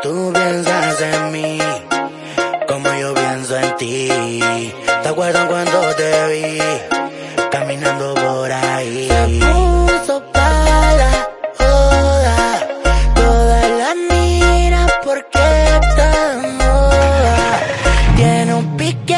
Tú piensas en mí, como yo pienso en ti. ¿Te acuerdas cuando te vi caminando por ahí? Puso para toda la mira porque está moda. Tiene un pique.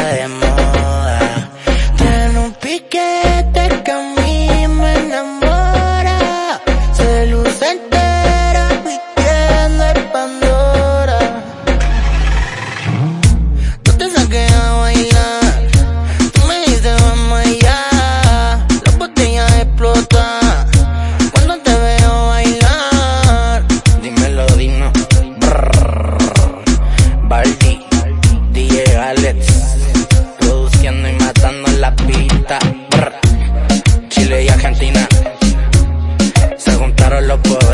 de Chile y Argentina se juntaron los pobres.